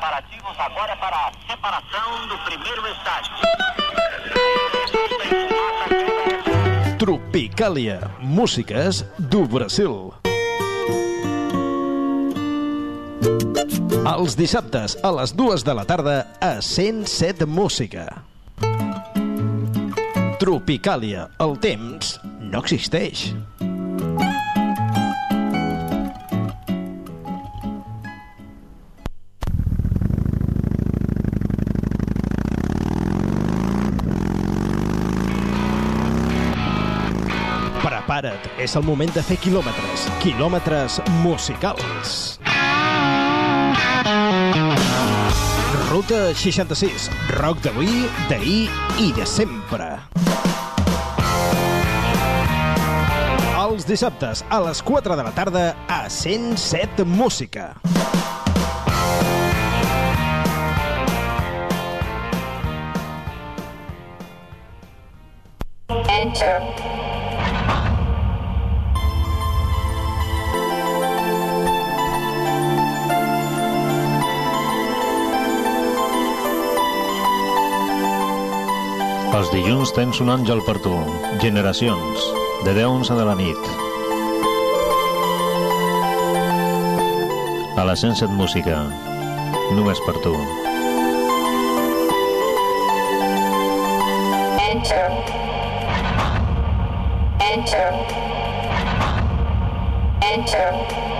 Preparativos agora para a separação do primeiro estágio. Tropicàlia. Músiques do Brasil. Els dissabtes a les dues de la tarda a 107 Música. Tropicàlia. El temps no existeix. És el moment de fer quilòmetres. Quilòmetres musicals. Ruta 66. Rock d'avui, d'ahir i de sempre. Els dissabtes a les 4 de la tarda a 107 Música. Enter. Dilluns tens un àngel per tu. Generacions. De 10 a 11 de la nit. A la 107 Música. Només per tu. Enter. Enter. Enter.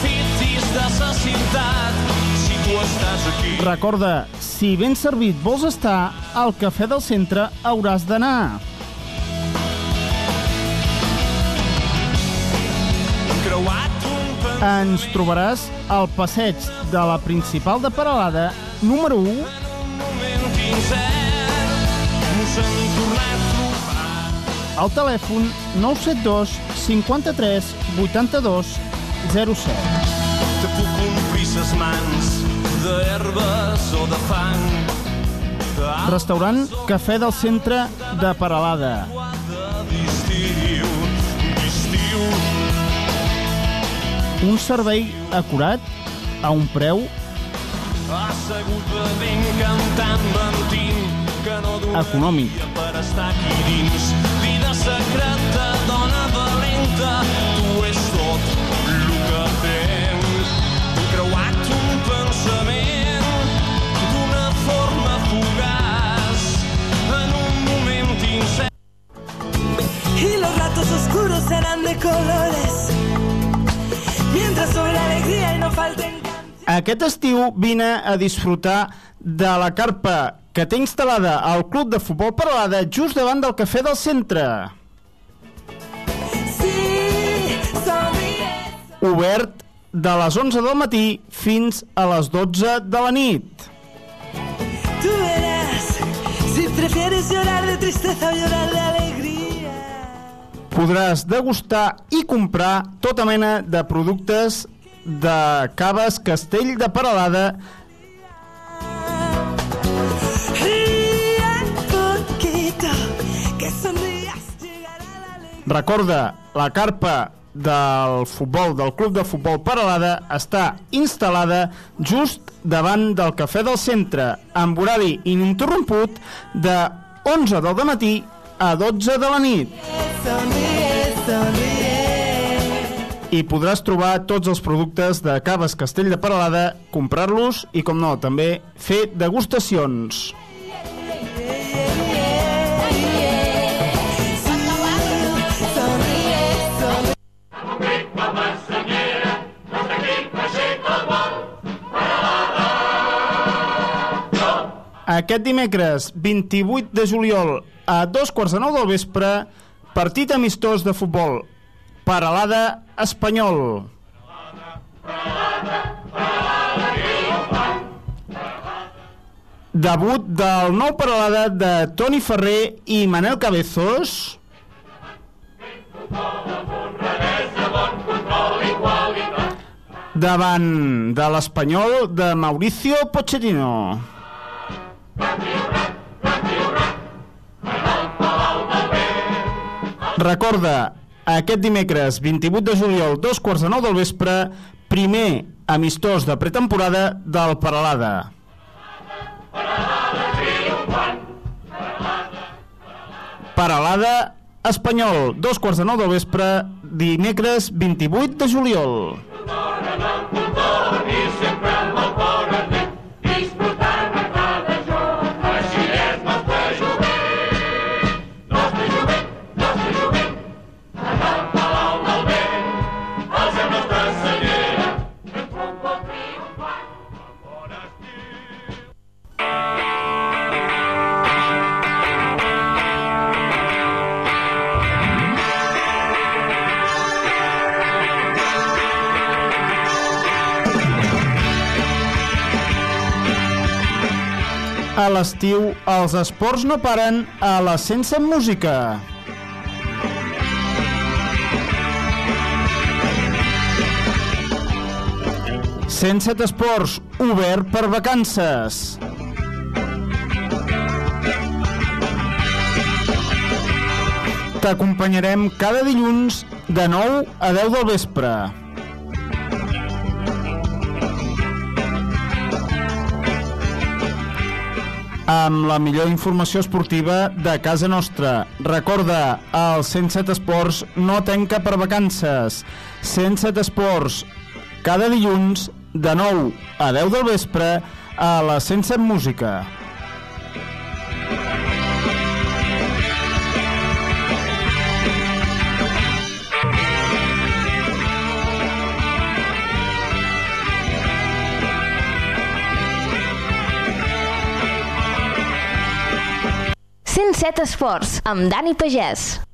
Recorda, si ben servit vols estar, al Cafè del Centre hauràs d'anar. Ens trobaràs al passeig de la principal de Peralada, número 1, al telèfon 972 53 82 07. Te puc omplir ses mans d'herbes o de fang. Restaurant Cafè del Centre de d'estiu. Un servei acurat a un preu Assegut bevent, cantant, mentint, que no donaria Econòmic. per estar aquí dins. Vida secreta, Los oscuros serán de colores. Mientras sobre la alegría y no falten Aquest estiu vine a disfrutar de la carpa que té instal·lada al Club de Futbol Peralada just davant del Cafè del Centre. Obert de les 11 del matí fins a les 12 de la nit. Tú verás si prefieres llorar de tristeza o llorar de alegría. Podràs degustar i comprar tota mena de productes de Caves Castell de alegría. Recorda, la carpa del futbol, del club de futbol Peralada, està instal·lada just davant del Cafè del Centre, amb horari ininterromput de 11 del matí a 12 de la nit. Sonríe. I podràs trobar tots els productes de Caves Castell de Peralada, comprar-los i, com no, també fer degustacions. Aquest dimecres, 28 de juliol, a dos quarts de nou del vespre, partit amistós de futbol. Paralada Espanyol. Debut del nou Paralada de Toni Ferrer i Manel Cabezos. Davant de l'Espanyol de Mauricio Pochettino. Recorda, aquest dimecres 28 de juliol, dos quarts de nou del vespre, primer amistós de pretemporada del Paralada. Paralada Espanyol, dos quarts de nou del vespre, dimecres 28 de juliol. A l'estiu, els esports no paren a la Sense Música. Sense Esports, obert per vacances. T'acompanyarem cada dilluns de 9 a 10 del vespre. Amb la millor informació esportiva de casa nostra. Recorda, el 107 Esports no tanca per vacances. 107 Esports, cada dilluns, de 9 a 10 del vespre, a la 107 Música. Set esports amb Dani Pagès.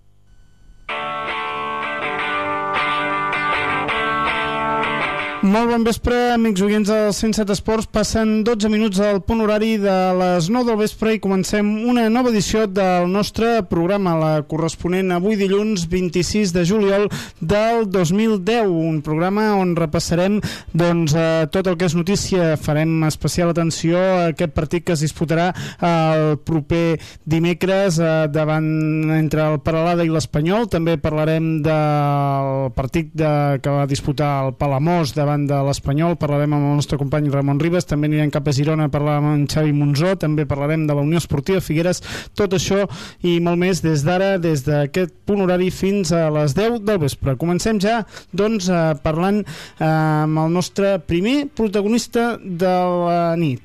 Molt bon vespre, amics oients del 107 Esports. Passen 12 minuts al punt horari de les 9 del vespre i comencem una nova edició del nostre programa, la corresponent avui dilluns 26 de juliol del 2010, un programa on repassarem doncs, eh, tot el que és notícia. Farem especial atenció a aquest partit que es disputarà el proper dimecres eh, davant entre el Paralada i l'Espanyol. També parlarem del partit de, que va disputar el Palamós davant de l'Espanyol, parlarem amb el nostre company Ramon Ribes, també anirem cap a Girona a parlar amb en Xavi Monzó, també parlarem de la Unió Esportiva Figueres, tot això i molt més des d'ara, des d'aquest punt horari fins a les 10 del vespre. Comencem ja, doncs, eh, parlant eh, amb el nostre primer protagonista de la nit.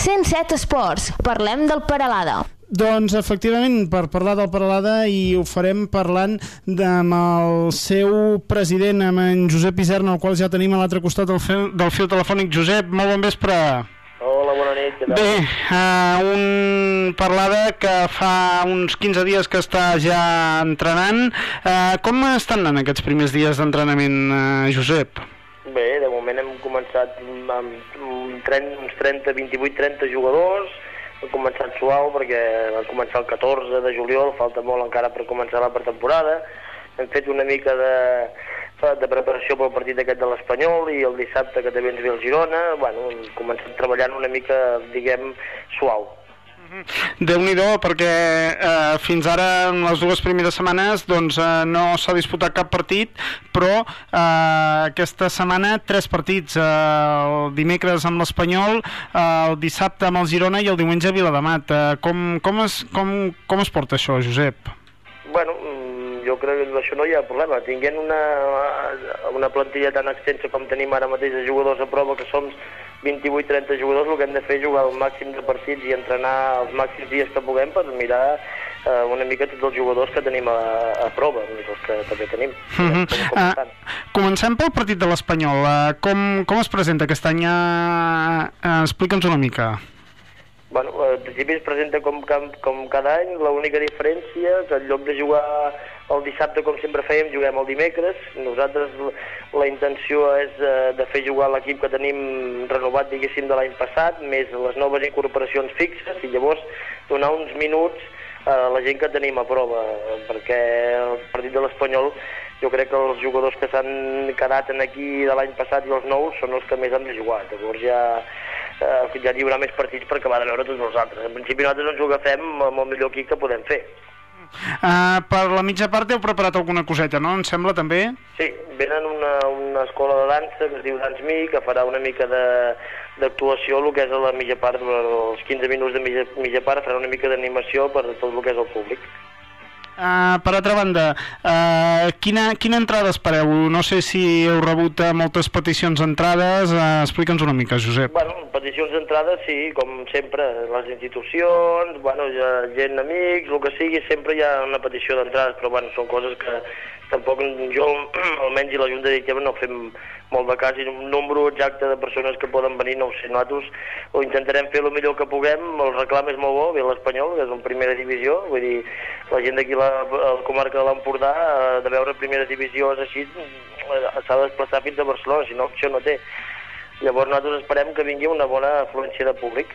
107 Esports. Parlem del Paralada. Doncs efectivament, per parlar del Paralada i ho farem parlant de, amb el seu president, amb en Josep Iserna, el qual ja tenim a l'altre costat del fil, del fil telefònic. Josep, molt bon vespre. Hola, bona nit. Bé, uh, un Parlada que fa uns 15 dies que està ja entrenant. Uh, com estan anant aquests primers dies d'entrenament, uh, Josep? Bé, de moment hem començat amb un 30, uns 30, 28, 30 jugadors. Hem començat suau perquè vam començar el 14 de juliol, falta molt encara per començar la pretemporada. hem fet una mica de, de preparació pel partit aquest de l'Espanyol i el dissabte que també ens ve el Girona, bueno, hem començat treballant una mica, diguem, suau. Déu nhi perquè eh, fins ara en les dues primeres setmanes doncs, eh, no s'ha disputat cap partit però eh, aquesta setmana tres partits eh, el dimecres amb l'Espanyol eh, el dissabte amb el Girona i el diumenge a Viladamat eh, com, com, es, com, com es porta això, Josep? Bueno, mm, jo crec que això no hi ha problema. Tinguent una, una plantilla tan extensa com tenim ara mateix de jugadors a prova, que som 28-30 jugadors, el que hem de fer és jugar el màxim de partits i entrenar els màxims dies que puguem per mirar eh, una mica tots els jugadors que tenim a, a prova, més els que també tenim. Uh -huh. uh, comencem pel partit de l'Espanyol. Uh, com, com es presenta aquest any? Uh, Explica'ns una mica. Bueno, eh, en principi es presenta com, com, com cada any, l'única diferència que en lloc de jugar el dissabte com sempre fèiem, juguem el dimecres. Nosaltres la intenció és eh, de fer jugar l'equip que tenim renovat, diguéssim, de l'any passat, més les noves incorporacions fixes, i llavors donar uns minuts a la gent que tenim a prova, perquè el partit de l'Espanyol jo crec que els jugadors que s'han quedat en aquí de l'any passat i els nous són els que més han de jugar. Llavors ja eh, ja hi haurà més partits per acabar de veure tots els altres. En principi nosaltres ens ho agafem amb el millor equip que podem fer. Uh, per la mitja part heu preparat alguna coseta, no? Em sembla també? Sí, venen una, una escola de dansa que es diu Dance Me, que farà una mica d'actuació, el que és a la mitja part, els 15 minuts de mitja, mitja part, farà una mica d'animació per tot el que és el públic. Uh, per altra banda, uh, quina, quina entrada espereu? No sé si heu rebut uh, moltes peticions d'entrades, uh, explica'ns una mica, Josep. Bueno, peticions d'entrades, sí, com sempre, les institucions, bueno, gent, amics, el que sigui, sempre hi ha una petició d'entrades, però bueno, són coses que tampoc jo, almenys i la Junta Directiva, no fem molt de cas i un número exacte de persones que poden venir, no ho sé, nosaltres ho intentarem fer el millor que puguem, el reclam és molt bo, ve l'Espanyol, que és en primera divisió, vull dir, la gent d'aquí la, la comarca de l'Empordà, eh, de veure primera divisió és així, eh, s'ha de desplaçar fins a Barcelona, si no, això no té. Llavors nosaltres esperem que vingui una bona afluència de públic.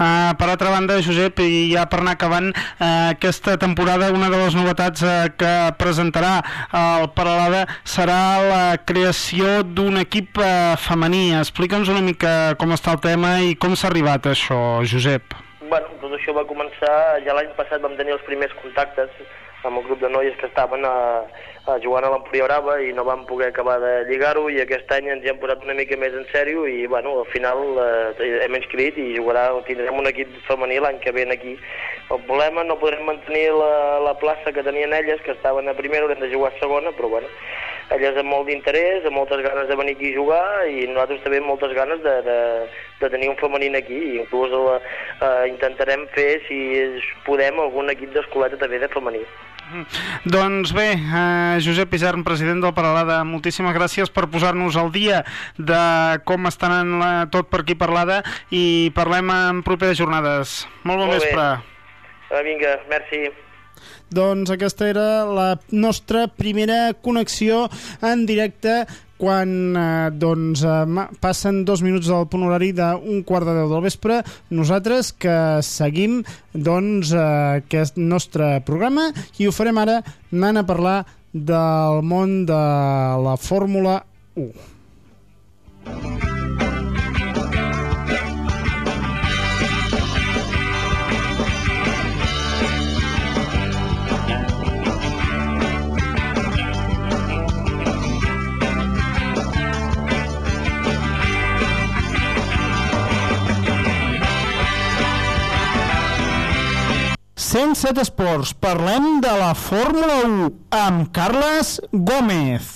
Uh, per altra banda, Josep, i ja per anar acabant, uh, aquesta temporada una de les novetats uh, que presentarà el Paralada serà la creació d'un equip uh, femení. Explica'ns una mica com està el tema i com s'ha arribat a això, Josep. Bueno, tot això va començar, ja l'any passat vam tenir els primers contactes amb el grup de noies que estaven a, a jugant a l'Empúria Brava i no vam poder acabar de lligar-ho i aquest any ens hi hem posat una mica més en sèrio i bueno, al final eh, hem inscrit i jugarà, tindrem un equip femení l'any que ve aquí. El problema no podrem mantenir la, la plaça que tenien elles, que estaven a primera, haurem de jugar a segona, però bueno, elles amb molt d'interès, amb moltes ganes de venir aquí a jugar i nosaltres també amb moltes ganes de, de, de tenir un femení aquí i inclús la, eh, intentarem fer, si podem, algun equip d'escoleta també de femení. Doncs bé, eh, Josep Isern, president del Paralada, moltíssimes gràcies per posar-nos al dia de com estan en la, tot per aquí parlada i parlem en properes jornades. Molt bon Molt bé. vespre. Ah, vinga, merci. Doncs aquesta era la nostra primera connexió en directe quan eh, doncs, eh, passen dos minuts del punt horari d'un quart de deu del vespre, nosaltres que seguim doncs, eh, aquest nostre programa i ho farem ara anant a parlar del món de la Fórmula 1. Sense esports, parlem de la Fórmula 1 amb Carles Gómez.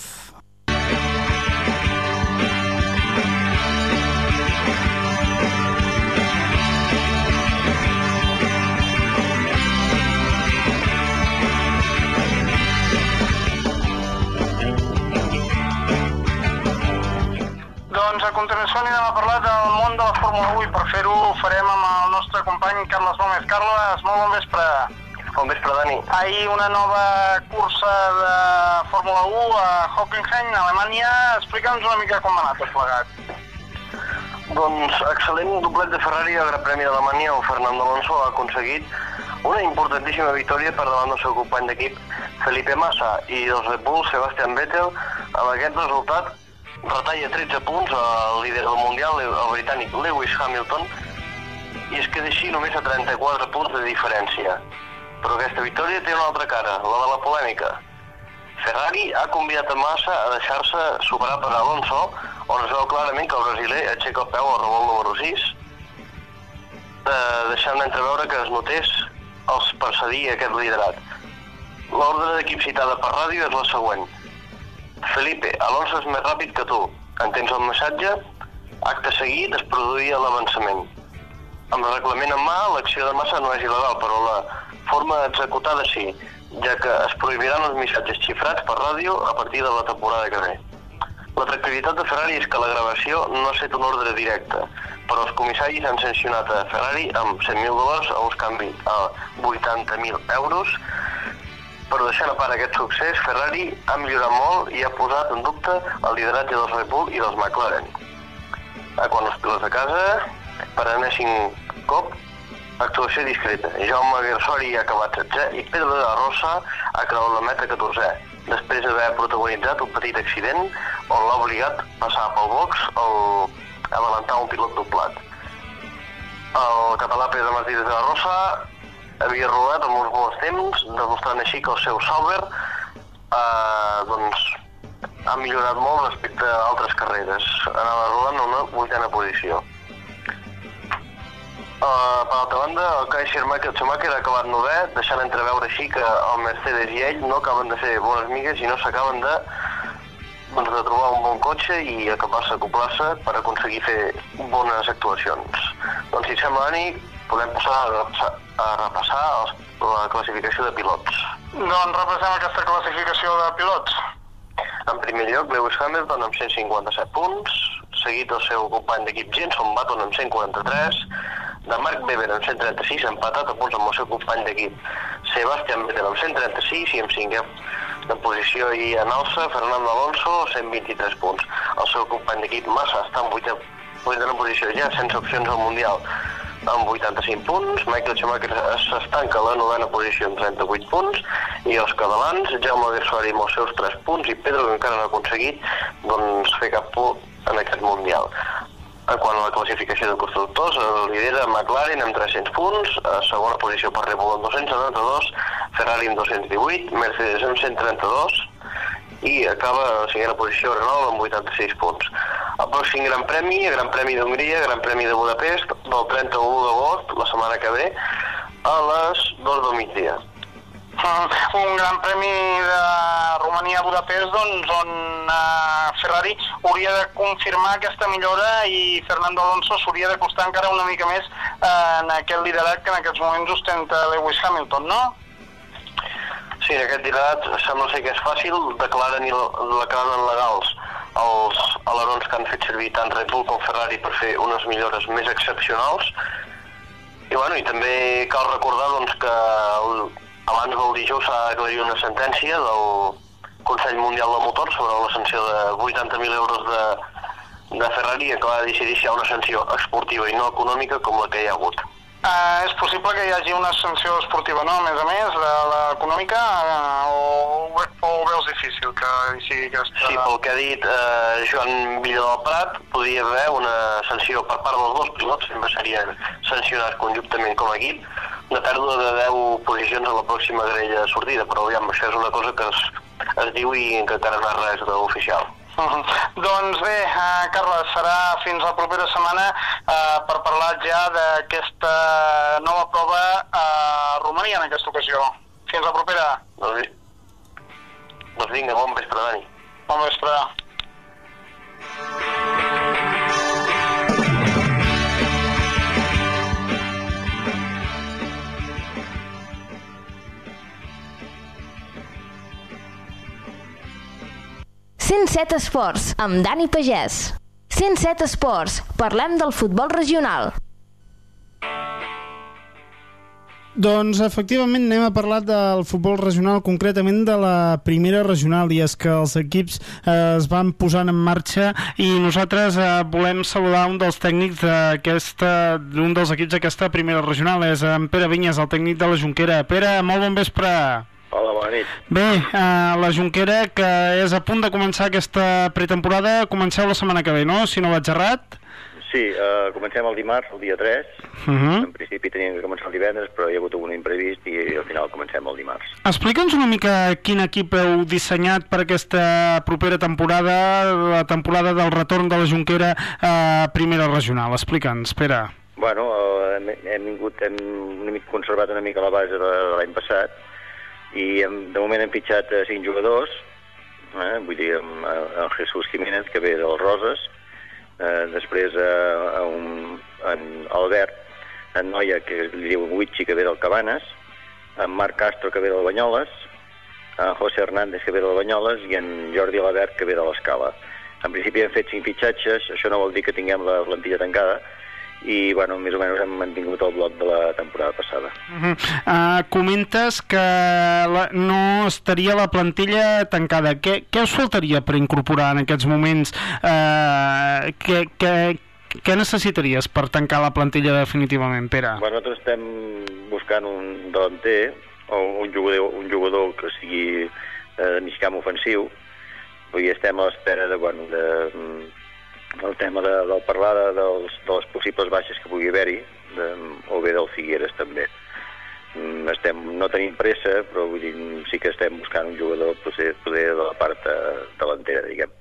Doncs a continuació anirem a parlar del món de la Fórmula 1 i per fer-ho ho farem amb el company Carles Gómez. Carles, molt bon vespre. Bon vespre, Dani. Ahir una nova cursa de Fórmula 1 a Hockenheim, a Alemanya. Explica'ns una mica com va anar tot plegat. Doncs excel·lent doblet de Ferrari al Gran Premi d'Alemanya, on Fernando Alonso ha aconseguit Una importantíssima victòria per davant del seu company d'equip Felipe Massa i dels Red Bull Sebastian Vettel. Amb aquest resultat retalla 13 punts al líder del Mundial, el britànic Lewis Hamilton, i es queda així només a 34 punts de diferència. Però aquesta victòria té una altra cara, la de la polèmica. Ferrari ha convidat a Massa a deixar-se superar per Alonso, on es veu clarament que el brasiler aixeca el peu al revolt número 6, eh, deixant entreveure que es notés els percedir aquest liderat. L'ordre d'equip citada per ràdio és la següent. Felipe, Alonso és més ràpid que tu. Entens el missatge? Acte seguit es produïa l'avançament. Amb el reglament en mà, l'acció de massa no és il·legal, però la forma executada sí, ja que es prohibiran els missatges xifrats per ràdio a partir de la temporada que ve. L'atractivitat de Ferrari és que la gravació no ha set un ordre directe, però els comissaris han sancionat a Ferrari amb 100.000 dòlars a uns canvi a 80.000 euros. Però deixant a part aquest succés, Ferrari ha millorat molt i ha posat en dubte el lideratge dels Red Bull i dels McLaren. A quan els pilots de casa, per enèsim cop, actuació discreta. Jaume Gersori ha acabat 16 i Pedro de la Rosa ha creuat la meta 14 després d'haver protagonitzat un petit accident on l'ha obligat a passar pel box o a adelantar un pilot doblat. El català Pedro Martínez de la Rosa havia rodat amb uns bons temps, demostrant així que el seu Sauber eh, doncs, ha millorat molt respecte a altres carreres. Anava rodant una vuitena posició. Uh, per altra banda, el Kai Schumacher, Schumacher ha acabat novè, deixant entreveure així que el Mercedes i ell no acaben de ser bones migues i no s'acaben de, doncs, de trobar un bon cotxe i acabar-se acoplar-se per aconseguir fer bones actuacions. Doncs si et sembla, Dani, podem passar a repassar, a repassar els, la classificació de pilots. Doncs repassem aquesta classificació de pilots. En primer lloc, Lewis Hamilton amb 157 punts, seguit el seu company d'equip Jenson Button amb 143, de Mark Webber amb 136, empatat a punts amb el seu company d'equip Sebastian Vettel amb 136 i amb cinquè de posició i en alça Fernando Alonso 123 punts. El seu company d'equip Massa està en vuitena, vuitena posició ja sense opcions al Mundial amb 85 punts, Michael Schumacher s'estanca a la novena posició amb 38 punts i els catalans, Jaume Gersori amb els seus 3 punts i Pedro que encara no ha aconseguit doncs, fer cap punt en aquest Mundial. En quant a la classificació de constructors, el lidera McLaren amb 300 punts, a segona posició per Red Bull amb 272, Ferrari amb 218, Mercedes amb 132 i acaba a la cinquena posició Renault amb 86 punts. El pròxim Gran Premi, Gran Premi d'Hongria, Gran Premi de Budapest, del 31 d'agost, la setmana que ve, a les 2 del migdia. Un gran premi de Romania Budapest doncs, on uh, Ferrari hauria de confirmar aquesta millora i Fernando Alonso s'hauria de costar encara una mica més uh, en aquest liderat que en aquests moments ostenta Lewis Hamilton, no? Sí, aquest liderat sembla ser que és fàcil, declaren, i declaren legals els alerons que han fet servir tant Red Bull com Ferrari per fer unes millores més excepcionals. I, bueno, i també cal recordar doncs, que el, abans del dijous s'ha d'aclarir una sentència del Consell Mundial del Motor sobre la sanció de 80.000 euros de, de Ferrari que va decidir si hi ha una sanció esportiva i no econòmica com la que hi ha hagut. Uh, és possible que hi hagi una sanció esportiva, no? A més a més, de l'econòmica, uh, o, o ho veus difícil que hi sigui aquesta... Sí, pel que ha dit eh, Joan Villa del Prat, podria haver una sanció per part dels dos pilots, sempre serien sancionats conjuntament com a equip, de pèrdua de 10 posicions a la pròxima grella de sortida, però aviam, això és una cosa que es, es diu i que encara no és res d'oficial. Uh -huh. Doncs bé, uh, Carles, serà fins la propera setmana uh, per parlar ja d'aquesta nova prova a Romania en aquesta ocasió. Fins la propera. Doncs, doncs vinga, bon vespre, Dani. Bon vespre. Cent set esports amb Dani Pagès. 107 esports. Parlem del futbol regional. Doncs efectivament anem a parlar del futbol regional, concretament de la primera regional, i és que els equips eh, es van posant en marxa i nosaltres eh, volem saludar un dels tècnics d'un dels equips d'aquesta primera regional, és en Pere Vinyes, el tècnic de la Junquera. Pere, molt bon vespre. Hola, bona nit. Bé, eh, la Junquera, que és a punt de començar aquesta pretemporada, comenceu la setmana que ve, no?, si no vaig errat. Sí, uh, comencem el dimarts, el dia 3. Uh -huh. En principi teníem que començar el divendres, però hi ha hagut algun imprevist i al final comencem el dimarts. Explica'ns una mica quin equip heu dissenyat per aquesta propera temporada, la temporada del retorn de la Junquera a primera regional. Explica'ns, Pere. Bueno, uh, hem, hem vingut, hem una mica conservat una mica la base de, de l'any passat i hem, de moment hem fitxat uh, cinc jugadors, eh, vull dir, amb, en Jesús Jiménez, que ve del Roses, eh, després eh, un, en Albert, en Noia, que li diu Huitxi, que ve del Cabanes, en Marc Castro, que ve del Banyoles, en José Hernández, que ve del Banyoles, i en Jordi Alabert, que ve de l'Escala. En principi hem fet cinc fitxatges, això no vol dir que tinguem la plantilla tancada, i bueno, més o menys hem mantingut el bloc de la temporada passada. Uh -huh. uh, comentes que la, no estaria la plantilla tancada. Què, què us faltaria per incorporar en aquests moments? Uh, què, què, què necessitaries per tancar la plantilla definitivament, Pere? Bueno, nosaltres estem buscant un delanter o un jugador, un jugador que sigui eh, mig camp ofensiu. Dir, estem a l'espera de, bueno, de, el tema de, del parlar de, dels, de les possibles baixes que pugui haver-hi, de- o bé del Figueres també. Mm, Estem, no tenim pressa, però vull dir, sí que estem buscant un jugador poder, poder de la part eh, delantera, diguem.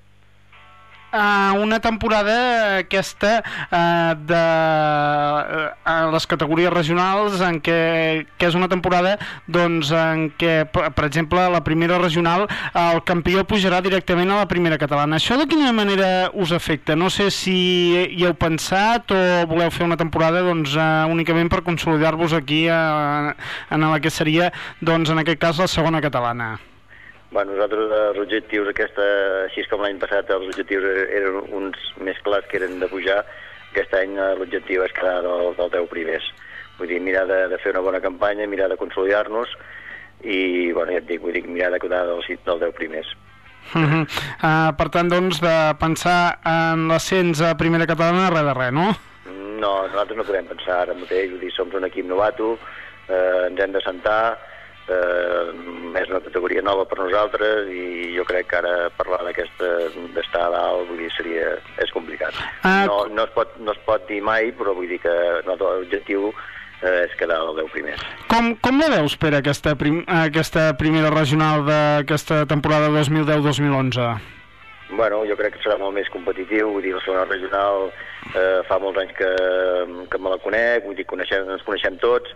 Uh, una temporada aquesta uh, de a les categories regionals en què, que és una temporada doncs, en què, per, exemple, la primera regional el campió pujarà directament a la primera catalana. Això de quina manera us afecta? No sé si hi heu pensat o voleu fer una temporada doncs, uh, únicament per consolidar-vos aquí uh, en la que seria, doncs, en aquest cas, la segona catalana. Bueno, nosaltres eh, els objectius aquesta, així com l'any passat els objectius eren uns més clars que eren de pujar, aquest any eh, l'objectiu és quedar del, del 10 primers. Vull dir, mirar de, de fer una bona campanya, mirar de consolidar-nos i, bueno, ja et dic, vull dir, mirar de quedar del, del 10 primers. Uh -huh. uh, per tant, doncs, de pensar en l'ascens a primera catalana, res de res, no? No, nosaltres no podem pensar ara mateix, vull dir, som un equip novato, eh, ens hem de sentar, eh, és una categoria nova per nosaltres i jo crec que ara parlar d'aquesta d'estar a dalt vull dir, seria, és complicat. Ah, No, no, es pot, no es pot dir mai, però vull dir que l'objectiu eh, és quedar al 10 primers. Com, com la veus, Pere, aquesta, prim, aquesta primera regional d'aquesta temporada 2010-2011? Bueno, jo crec que serà molt més competitiu, vull dir, la segona regional eh, fa molts anys que, que me la conec, vull dir, coneixem, ens coneixem tots,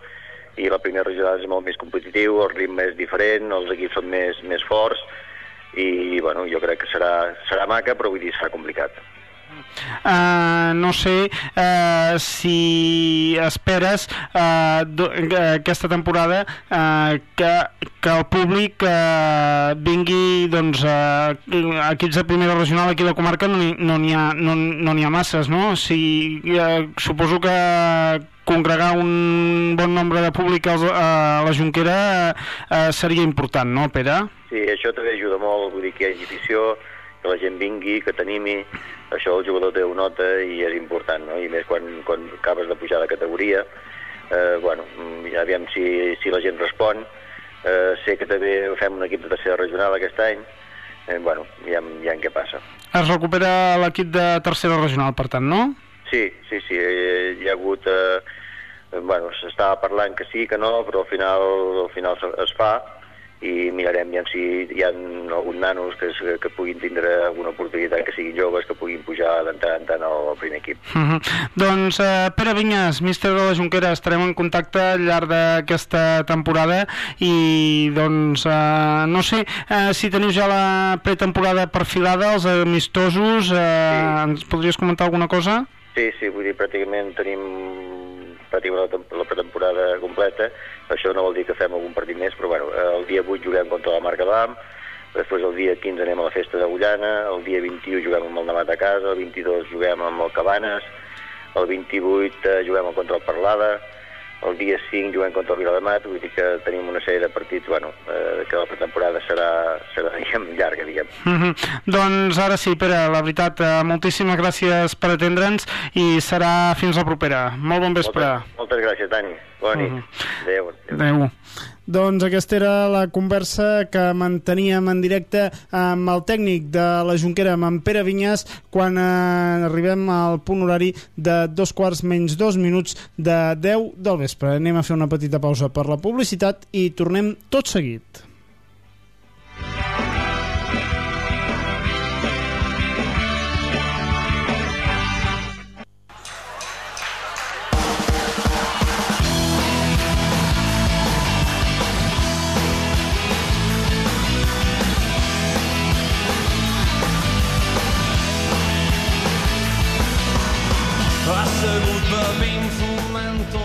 i la primera regional és molt més competitiu, el ritme és diferent, els equips són més, més forts, i bueno, jo crec que serà, serà maca, però vull dir, serà complicat. Uh, no sé uh, si esperes uh, aquesta temporada uh, que, que el públic uh, vingui doncs, uh, equips de primera regional aquí a la comarca no n'hi no ha, no, no ha masses no? si, uh, suposo que congregar un bon nombre de públic a la Junquera uh, seria important, no, Pere? Sí, això també ajuda molt, vull dir que hi hagi afició, que la gent vingui, que t'animi, això el jugador té una nota i és important, no? I més quan, quan acabes de pujar de categoria, eh, bueno, mm, ja aviam si, si la gent respon, eh, sé que també fem un equip de tercera regional aquest any, eh, bueno, ja, ja en què passa. Es recupera l'equip de tercera regional, per tant, no? Sí, sí, sí, eh, hi ha hagut... Eh, eh, bueno, s'estava parlant que sí, que no, però al final, al final es, fa i mirarem ja si hi ha algun nanos que, es, que puguin tindre alguna oportunitat, que siguin joves, que puguin pujar de tant en tant al primer equip. Uh -huh. Doncs eh, Pere Vinyes, míster de la Junquera, estarem en contacte al llarg d'aquesta temporada i doncs eh, no sé eh, si teniu ja la pretemporada perfilada, els amistosos, eh, ens podries comentar alguna cosa? Sí, sí, vull dir, pràcticament tenim pràcticament la, la pretemporada completa. Això no vol dir que fem algun partit més, però bueno, eh, el dia 8 juguem contra la Marca d'Am, després el dia 15 anem a la festa d'Agullana, el dia 21 juguem amb el Navat a casa, el 22 juguem amb el Cabanes, el 28 eh, juguem contra el Parlada, el dia 5 juguem contra el Vilademat, vull dir que tenim una sèrie de partits, bueno, eh, que la pretemporada serà, serà diguem, llarga, diguem. Mm -hmm. Doncs ara sí, Pere, la veritat, eh, moltíssimes gràcies per atendre'ns i serà fins la propera. Molt bon vespre. Moltes, moltes gràcies, Dani. Bona nit. Mhm. Adéu. Adéu. Doncs aquesta era la conversa que manteníem en directe amb el tècnic de la Junquera, amb en Pere Vinyes, quan eh, arribem al punt horari de dos quarts menys dos minuts de 10 del vespre. Anem a fer una petita pausa per la publicitat i tornem tot seguit.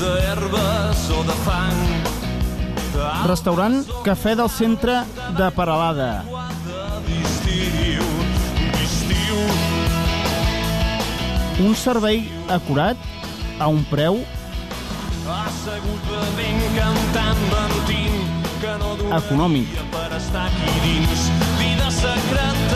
d'herbes o de fang. Restaurant Cafè del Centre de Paralada. Un servei acurat a un preu Assegut bevent, cantant, mentint, que no donaria Econòmic. per estar aquí dins. Vida secreta,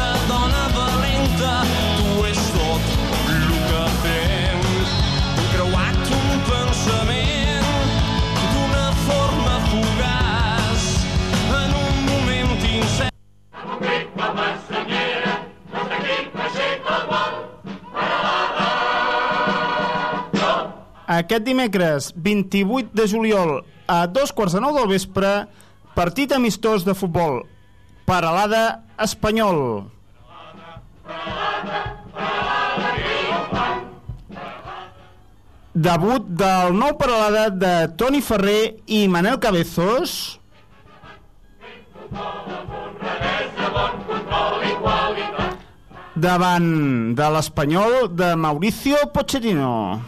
Aquest dimecres, 28 de juliol, a dos quarts de nou del vespre, partit amistós de futbol. Paralada Espanyol. Debut del nou Paralada de Toni Ferrer i Manel Cabezos. Davant de l'Espanyol de Mauricio Pochettino.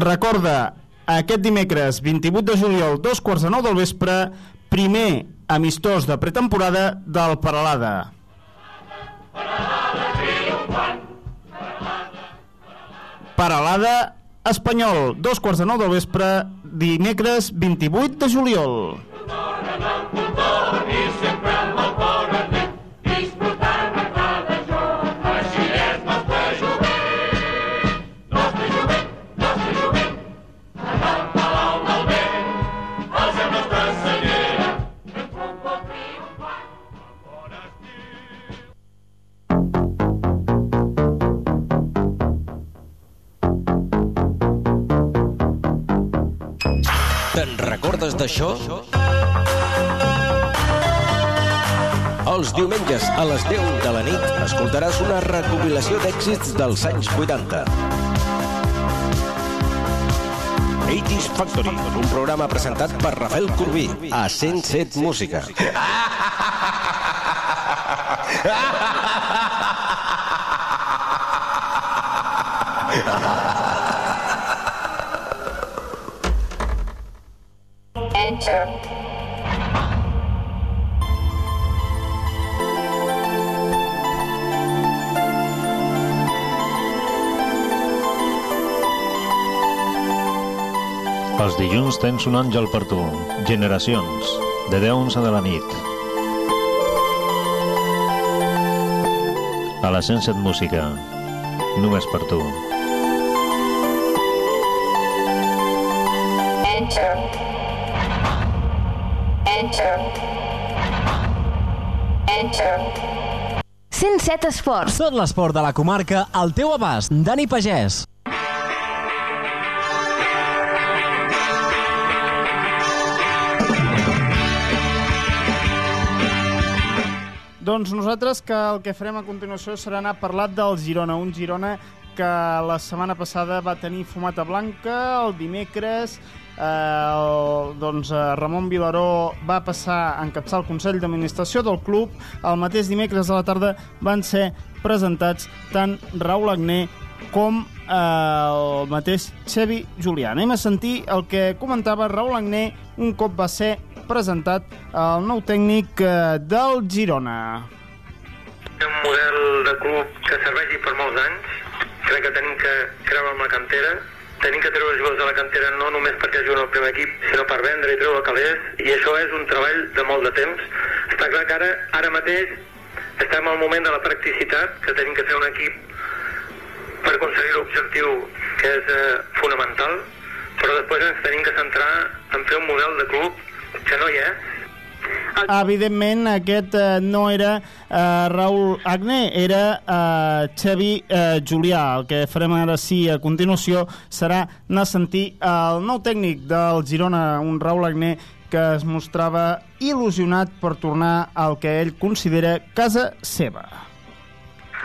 Recorda, aquest dimecres 28 de juliol, dos quarts de nou del vespre, primer amistós de pretemporada del Paralada. Paralada Espanyol, dos quarts de nou del vespre, dimecres 28 de juliol. Te'n recordes d'això? Els diumenges a les 10 de la nit escoltaràs una recopilació d'èxits dels anys 80. 80's Factory, un programa presentat per Rafael Corbí a 107 Música. Els dilluns tens un àngel per tu. Generacions, de 10 a 11 de la nit. A la 107 Música, només per tu. 107 Esports. Tot l'esport de la comarca al teu abast. Dani Pagès. Doncs nosaltres que el que farem a continuació serà anar a parlar del Girona, un Girona que la setmana passada va tenir fumata blanca, el dimecres el, doncs, eh, Ramon Vilaró va passar a encapçar el Consell d'Administració del club. El mateix dimecres a la tarda van ser presentats tant Raül Agné com eh, el mateix Xevi Julià. Anem a sentir el que comentava Raül Agné un cop va ser presentat el nou tècnic eh, del Girona. un model de club que serveixi per molts anys. Crec que tenim que creure amb la cantera. Tenim que treure jugadors de la cantera no només perquè juguen al primer equip, sinó per vendre i treure calés, i això és un treball de molt de temps. Està clar que ara, ara mateix estem al moment de la practicitat, que tenim que fer un equip per aconseguir l'objectiu que és eh, fonamental, però després ens tenim que centrar en fer un model de club que no hi és, Evidentment, aquest eh, no era eh, Raül Agné, era eh, Xavi eh, Julià. El que farem ara sí a continuació serà anar a sentir el nou tècnic del Girona, un Raül Agné que es mostrava il·lusionat per tornar al que ell considera casa seva.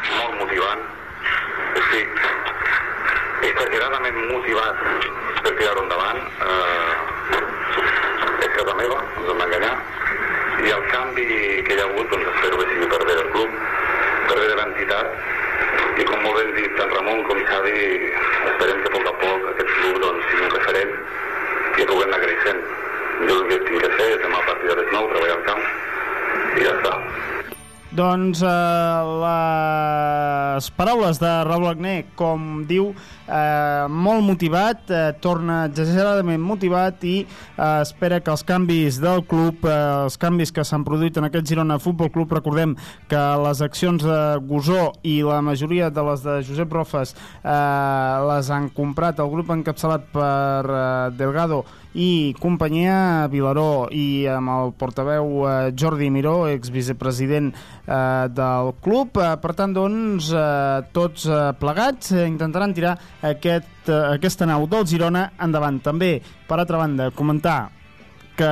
molt motivant. Estic exageradament motivat per tirar-ho endavant. Eh, és casa meva, no hem d'enganyar. I el canvi que hi ha hagut, doncs espero que sigui per bé del club, per bé de l'entitat. I com molt ben dit tant Ramon com Xavi, esperem que a poc a poc aquest club doncs, sigui un referent i puguem anar creixent. Jo el que que fer és demà a partir de les 9 treballar al camp i ja està. Doncs eh, les paraules de Raül Agné, com diu, eh, molt motivat, eh, torna exageradament motivat i eh, espera que els canvis del club, eh, els canvis que s'han produït en aquest Girona Futbol Club, recordem que les accions de Gusó i la majoria de les de Josep Rofes eh, les han comprat el grup encapçalat per eh, Delgado i companyia Vilaró i amb el portaveu eh, Jordi Miró, exvicepresident eh, del club. Eh, per tant, doncs, eh, tots eh, plegats eh, intentaran tirar aquest, eh, aquesta nau del Girona endavant. També, per altra banda, comentar que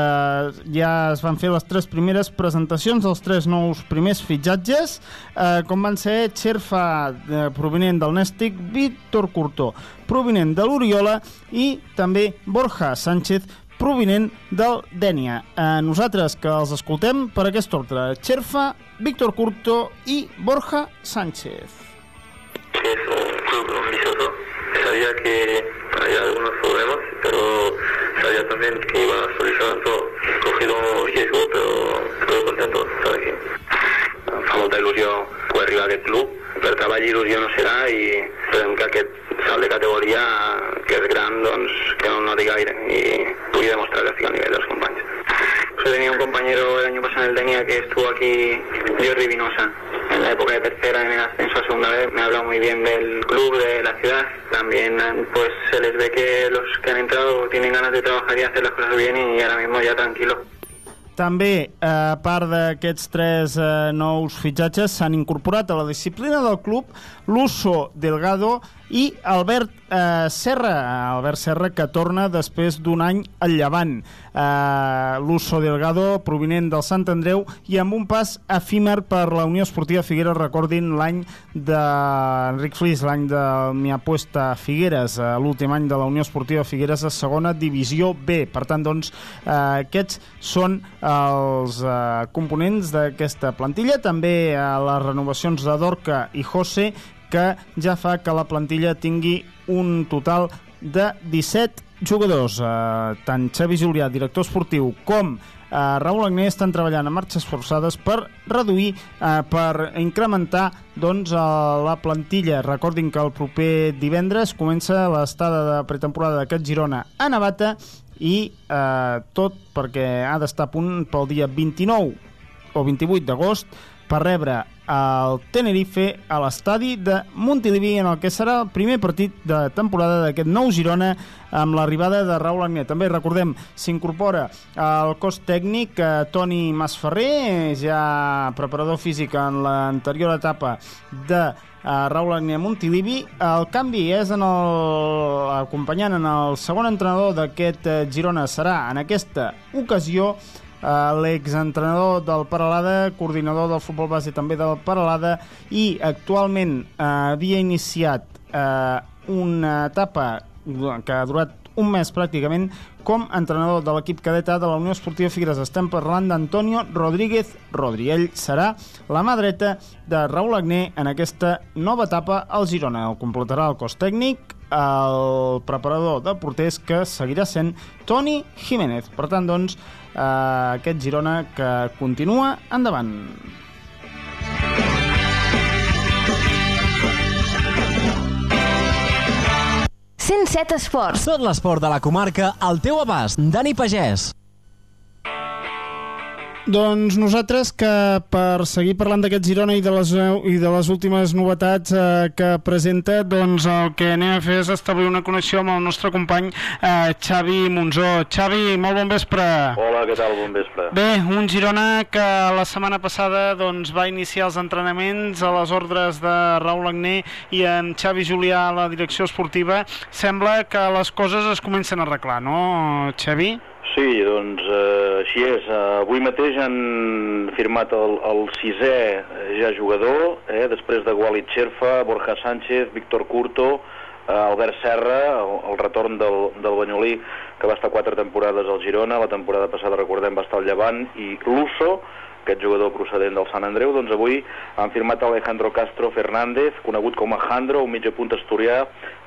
ja es van fer les tres primeres presentacions dels tres nous primers fitxatges, eh, com van ser Xerfa, eh, provinent del Nàstic, Víctor Curtó, provinent de l'Oriola, i també Borja Sánchez, provinent del Dènia. Eh, nosaltres que els escoltem per aquest ordre. Xerfa, Víctor Curto i Borja Sánchez. es un club ambicioso. Sabía que había algunos problemas, pero sabía también que iba a solucionar todo. He cogido riesgo, pero estoy contento de estar aquí. Fa molta il·lusió poder arribar club. Per treball il·lusió no serà i esperem que aquest salt que és gran, doncs que no noti gaire i pugui demostrar que estic al nivell dels companys. Yo tenía un compañero el año pasado en el Denia que estuvo aquí, Jordi Vinosa, en la época de tercera, en el ascenso a segunda vez. Me ha hablado muy bien del club, de la ciudad. También pues se les ve que los que han entrado tienen ganas de trabajar y hacer las cosas bien y ahora mismo ya tranquilo. També, a part d'aquests tres eh, nous fitxatges, s'han incorporat a la disciplina del club Luso Delgado i Albert eh, Serra, Albert Serra que torna després d'un any al Llevant. Eh, Luso Delgado, provinent del Sant Andreu i amb un pas efímer per la Unió Esportiva Figueres, recordin l'any d'Enric Flis, l'any de mi apuesta Figueres, eh, l'últim any de la Unió Esportiva Figueres a segona divisió B. Per tant, doncs, eh, aquests són els eh, components d'aquesta plantilla. També eh, les renovacions de Dorca i José, que ja fa que la plantilla tingui un total de 17 jugadors. Eh, tant Xavi Julià, director esportiu, com eh, Raül Agné estan treballant a marxes forçades per reduir, eh, per incrementar doncs, eh, la plantilla. Recordin que el proper divendres comença l'estada de pretemporada d'aquest Girona a Navata i eh, tot perquè ha d'estar a punt pel dia 29 o 28 d'agost per rebre al Tenerife a l'estadi de Montilivi en el que serà el primer partit de temporada d'aquest nou Girona amb l'arribada de Raül Agné. També recordem, s'incorpora al cos tècnic eh, Toni Masferrer, ja preparador físic en l'anterior etapa de eh, Raül Agné Montilivi. El canvi és en el, acompanyant en el segon entrenador d'aquest eh, Girona serà en aquesta ocasió l'exentrenador del Paralada, coordinador del futbol base també del Paralada i actualment eh, havia iniciat eh, una etapa que ha durat un mes pràcticament com a entrenador de l'equip cadeta de la Unió Esportiva Figueres. Estem parlant d'Antonio Rodríguez Rodri. Ell serà la mà dreta de Raül Agné en aquesta nova etapa al Girona. El completarà el cos tècnic el preparador de porters que seguirà sent Toni Jiménez. Per tant, doncs, eh, aquest Girona que continua endavant. 107 Esports. Tot l'esport de la comarca al teu abast. Dani Pagès. Doncs nosaltres que per seguir parlant d'aquest Girona i de les, i de les últimes novetats eh, que presenta, doncs el que anem a fer és establir una connexió amb el nostre company eh, Xavi Monzó. Xavi, molt bon vespre. Hola, què tal? Bon vespre. Bé, un Girona que la setmana passada doncs, va iniciar els entrenaments a les ordres de Raül Agné i en Xavi Julià a la direcció esportiva. Sembla que les coses es comencen a arreglar, no, Xavi? Sí, doncs eh, així és. Eh, avui mateix han firmat el, el sisè eh, ja jugador, eh, després de Gualit Xerfa, Borja Sánchez, Víctor Curto, eh, Albert Serra, el, el retorn del, del Banyolí, que va estar quatre temporades al Girona, la temporada passada, recordem, va estar al Llevant, i l'Uso, aquest jugador procedent del Sant Andreu, doncs avui han firmat Alejandro Castro Fernández, conegut com a Jandro, un mitja punt asturià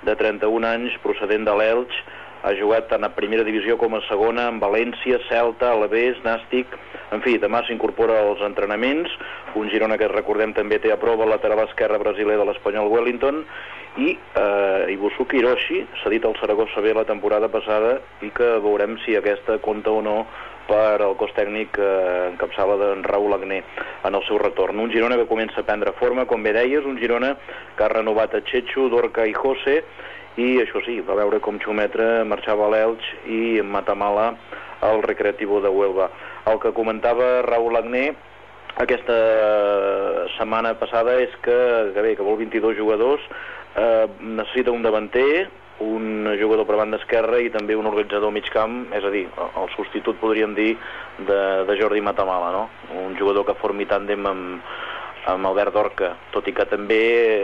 de 31 anys, procedent de l'Elx, ha jugat tant a primera divisió com a segona amb València, Celta, Alavés, Nàstic... En fi, demà s'incorpora als entrenaments, un Girona que recordem també té a prova lateral esquerre brasiler de l'Espanyol Wellington, i eh, Ibusuke Hiroshi s'ha dit al Saragossa B la temporada passada i que veurem si aquesta compta o no per al cos tècnic que encapçala d'en Raül Agné en el seu retorn. Un Girona que comença a prendre forma, com bé deies, un Girona que ha renovat a Chechu, Dorca i José, i això sí, va veure com Xumetre marxava a l'Elx i Matamala al Recreativo de Huelva. El que comentava Raül Agné aquesta setmana passada és que, que bé, que vol 22 jugadors, eh, necessita un davanter, un jugador per banda esquerra i també un organitzador mig camp, és a dir, el substitut podríem dir de, de Jordi Matamala, no? Un jugador que formi tàndem amb, amb Albert Dorca, tot i que també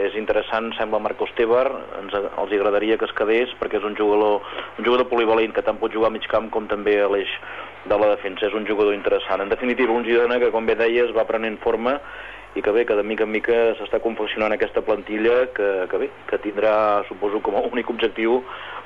és interessant, sembla Marcos Tebar, ens, els agradaria que es quedés perquè és un jugador, un jugador polivalent que tant pot jugar a mig camp com també a l'eix de la defensa, és un jugador interessant. En definitiva, un Girona que, com bé deies, va prenent forma i que bé, que de mica en mica s'està confeccionant aquesta plantilla que, que bé, que tindrà, suposo, com a únic objectiu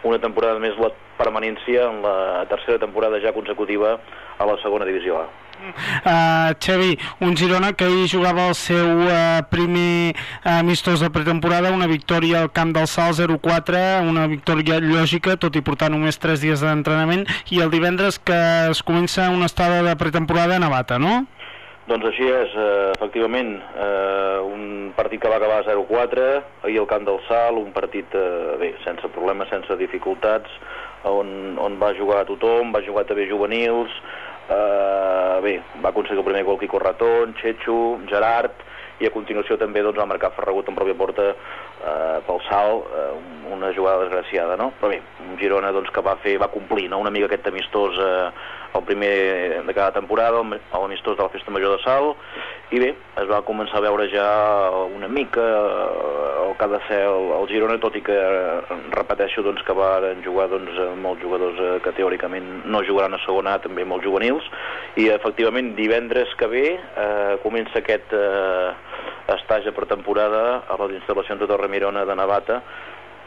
una temporada més la permanència en la tercera temporada ja consecutiva a la segona divisió A. Uh, Xavi, un Girona que ahir jugava el seu uh, primer amistós de pretemporada, una victòria al camp del Sal 0-4, una victòria lògica, tot i portar només 3 dies d'entrenament, i el divendres que es comença una estada de pretemporada a Navata, no? Doncs així és, eh, efectivament, eh, un partit que va acabar 0-4, ahir al camp del Sal, un partit, eh, bé, sense problemes, sense dificultats, on, on va jugar tothom, va jugar també juvenils, eh, bé, va aconseguir el primer gol Quico Raton, Chechu, Gerard, i a continuació també doncs, va marcar Ferragut en pròpia porta eh, pel salt, eh, una jugada desgraciada, no? Però bé, un Girona doncs, que va fer, va complir no? una mica aquest amistós eh, el primer de cada temporada, l'amistós de la Festa Major de Sal, i bé, es va començar a veure ja una mica eh, el que ha de ser el, el Girona, tot i que eh, repeteixo doncs, que van jugar doncs, molts jugadors eh, que teòricament no jugaran a segona també molts juvenils, i efectivament divendres que ve eh, comença aquest eh, estatge per temporada a les instal·lacions de Torre Mirona de Navata,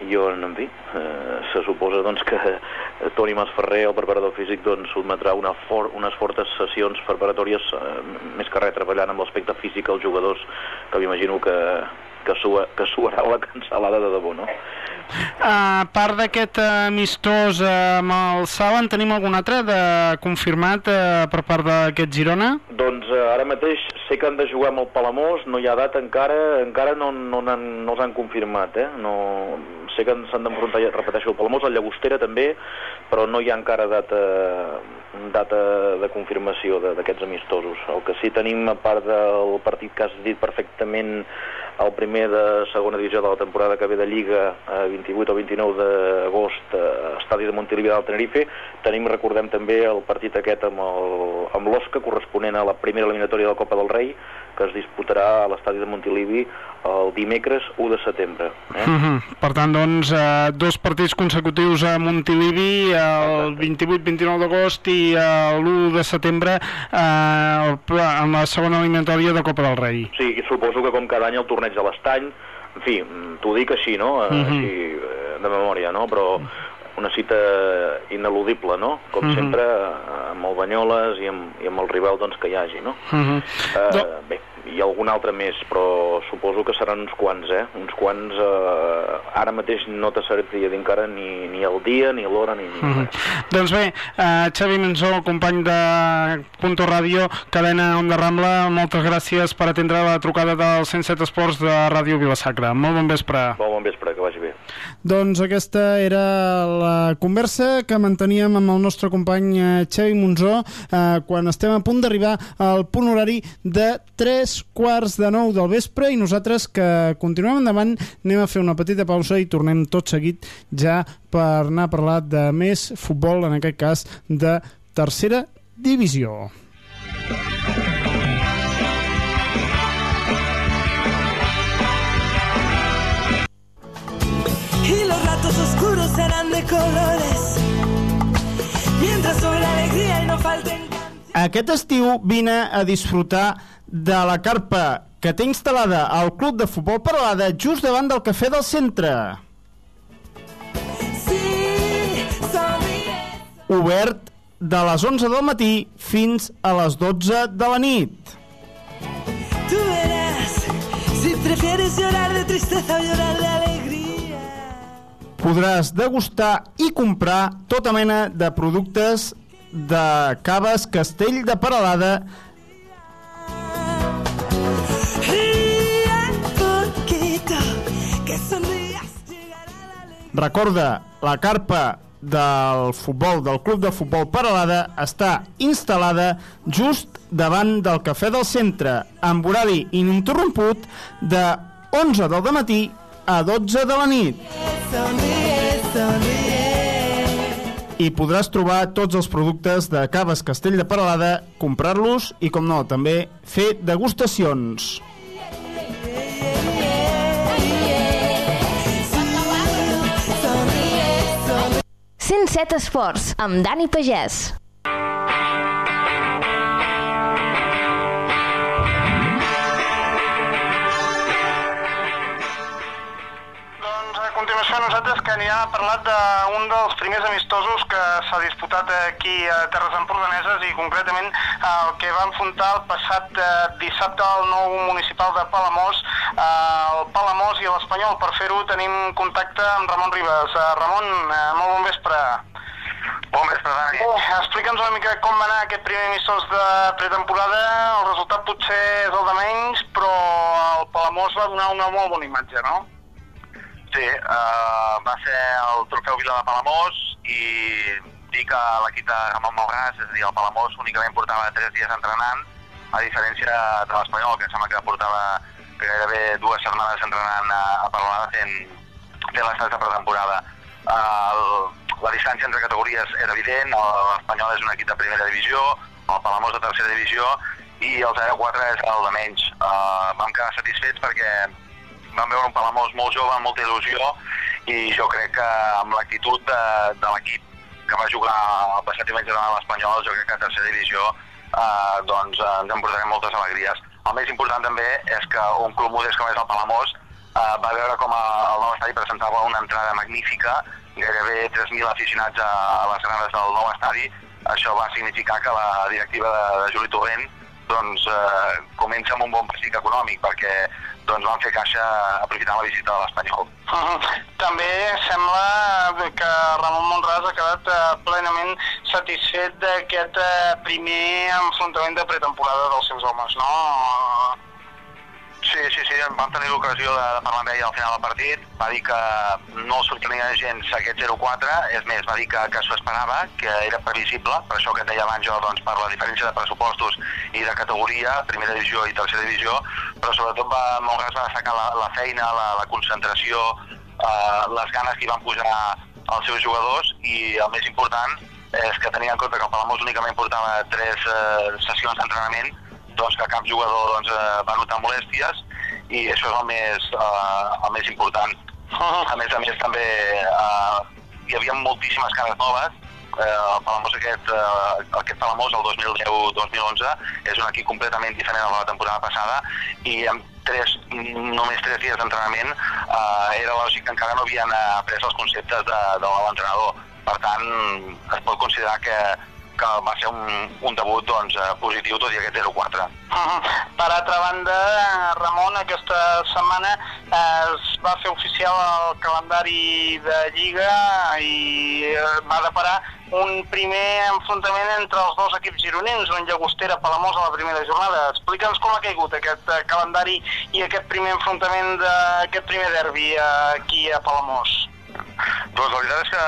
i on, en fi, eh, se suposa doncs, que Toni Masferrer, el preparador físic, doncs, sotmetrà una for unes fortes sessions preparatòries, eh, més que res treballant amb l'aspecte físic als jugadors, que m'imagino que, que, sua, que suarà la cancel·lada de debò, no? A part d'aquest amistós amb el Sala, en tenim algun altre de confirmat eh, per part d'aquest Girona? Doncs eh, ara mateix sé que han de jugar amb el Palamós, no hi ha data encara, encara no, no, n'han- no els han confirmat, eh? No, sé que s'han d'enfrontar, ja repeteixo, el Palamós, el Llagostera també, però no hi ha encara data, data de confirmació d'aquests amistosos. El que sí tenim, a part del partit que has dit perfectament, el primer de segona divisió de la temporada que ve de Lliga, eh, 28 o 29 d'agost, a Estadi de Montilivi del Tenerife, tenim, recordem també, el partit aquest amb el- amb l'Osca, corresponent a la primera eliminatòria de la Copa del Rei, que es disputarà a l'estadi de Montilivi el dimecres 1 de setembre. Eh? Uh -huh. Per tant, doncs, eh, dos partits consecutius a Montilivi, el 28-29 d'agost i eh, l'1 de setembre eh, en la segona eliminatòria de Copa del Rei. Sí, i suposo que com cada any el torneig de l'Estany, en fi, mm, t'ho dic així, no? Eh, Mhm. Així, eh, de memòria, no? Però una cita ineludible, no? Com Mhm. sempre, eh, amb el Banyoles i amb, i amb el rival doncs, que hi hagi, no? Uh -huh. Eh, bé, hi ha algun altre més, però suposo que seran uns quants, eh? Uns quants, eh, ara mateix no te sabria dir encara ni, ni el dia, ni l'hora, ni, ni Uh -huh. Doncs bé, eh, Xavi Menzó, company de Punto Ràdio, cadena Onda Rambla, moltes gràcies per atendre la trucada del 107 Esports de Ràdio Vilasacra. Molt bon vespre. Molt bon vespre, que vagi bé. Doncs aquesta era la conversa que manteníem amb el nostre company eh, Xavi Monzó eh, quan estem a punt d'arribar al punt horari de 3 quarts de 9 del vespre i nosaltres que continuem endavant anem a fer una petita pausa i tornem tot seguit ja per anar a parlar de més futbol, en aquest cas de tercera divisió. Y los ratos oscuros serán de colores. Mientras sobre la alegría y no falten Aquest estiu vine a disfrutar de la carpa que té instal·lada al Club de Futbol Paralada just davant del Cafè del Centre. Obert de les 11 del matí fins a les 12 de la nit. Tú verás si prefieres llorar de tristeza o llorar de alegría. Podràs degustar i comprar tota mena de productes de caves Castell de Paralada Recorda, la carpa del futbol, del club de futbol Paralada, està instal·lada just davant del Cafè del Centre, amb horari ininterromput de 11 del matí a 12 de la nit. Sonríe, sonríe. I podràs trobar tots els productes de Caves Castell de Paralada, comprar-los i, com no, també fer degustacions. 107 Esports, amb Dani Pagès. Continuació nosaltres que anirem a parlar d'un dels primers amistosos que s'ha disputat aquí a Terres Empordaneses i concretament el que va enfrontar el passat eh, dissabte al nou municipal de Palamós, eh, el Palamós i l'Espanyol. Per fer-ho tenim contacte amb Ramon Ribas. Eh, Ramon, molt bon vespre. Bon vespre, Dani. Oh, Explica'ns una mica com va anar aquest primer amistós de pretemporada. El resultat potser és el de menys, però el Palamós va donar una molt bona imatge, no? Sí, uh, va ser el trofeu Vila de Palamós i dir que l'equip de Ramon Malgras, és a dir, el Palamós únicament portava 3 dies entrenant, a diferència de l'Espanyol, que em sembla que portava gairebé dues setmanes entrenant a, a Paralada fent, fent l'estat de pretemporada. Uh, la distància entre categories és evident, l'Espanyol és un equip de primera divisió, el Palamós de tercera divisió i el 0-4 és el de menys. Uh, vam quedar satisfets perquè vam veure un Palamós molt jove, amb molta il·lusió, i jo crec que amb l'actitud de, de l'equip que va jugar el passat diumenge davant l'Espanyol, jo crec que a tercera divisió eh, doncs, eh, ens emportarem moltes alegries. El més important també és que un club modest com és el Palamós eh, va veure com el nou estadi presentava una entrada magnífica, gairebé 3.000 aficionats a, a les grades del nou estadi. Això va significar que la directiva de, de Juli Torrent doncs, eh, comença amb un bon pessic econòmic, perquè doncs van fer caixa aprofitant la visita de l'Espanyol. Uh -huh. També sembla que Ramon Monràs ha quedat eh, plenament satisfet d'aquest eh, primer enfrontament de pretemporada dels seus homes, no? Sí, sí, sí, vam tenir l'ocasió de, de parlar amb ell al final del partit. Va dir que no el sorprenia gens aquest 0-4, és més, va dir que, que s'ho esperava, que era previsible, per això que et deia abans jo, doncs, per la diferència de pressupostos i de categoria, primera divisió i tercera divisió, però sobretot va, Mongas va destacar la, la feina, la, la concentració, eh, les ganes que hi van posar els seus jugadors i el més important és que tenia en compte que el Palamós únicament portava tres eh, sessions d'entrenament doncs que cap jugador doncs, eh, va notar molèsties i això és el més, eh, el més important. A més a més també eh, hi havia moltíssimes cares noves, eh, el Palamós aquest, eh, aquest Palamós, el 2010-2011, és un equip completament diferent de la temporada passada i amb tres, només tres dies d'entrenament eh, era lògic que encara no havien eh, après els conceptes de, de l'entrenador. Per tant, es pot considerar que, que va ser un, un debut doncs, eh, positiu, tot i aquest 0-4. Uh -huh. Per altra banda, eh, Ramon, aquesta setmana eh, es va fer oficial el calendari de Lliga i va deparar un primer enfrontament entre els dos equips gironins, un Llagostera Palamós a la primera jornada. Explica'ns com ha caigut aquest calendari i aquest primer enfrontament d'aquest primer derbi aquí a Palamós. Doncs la veritat és que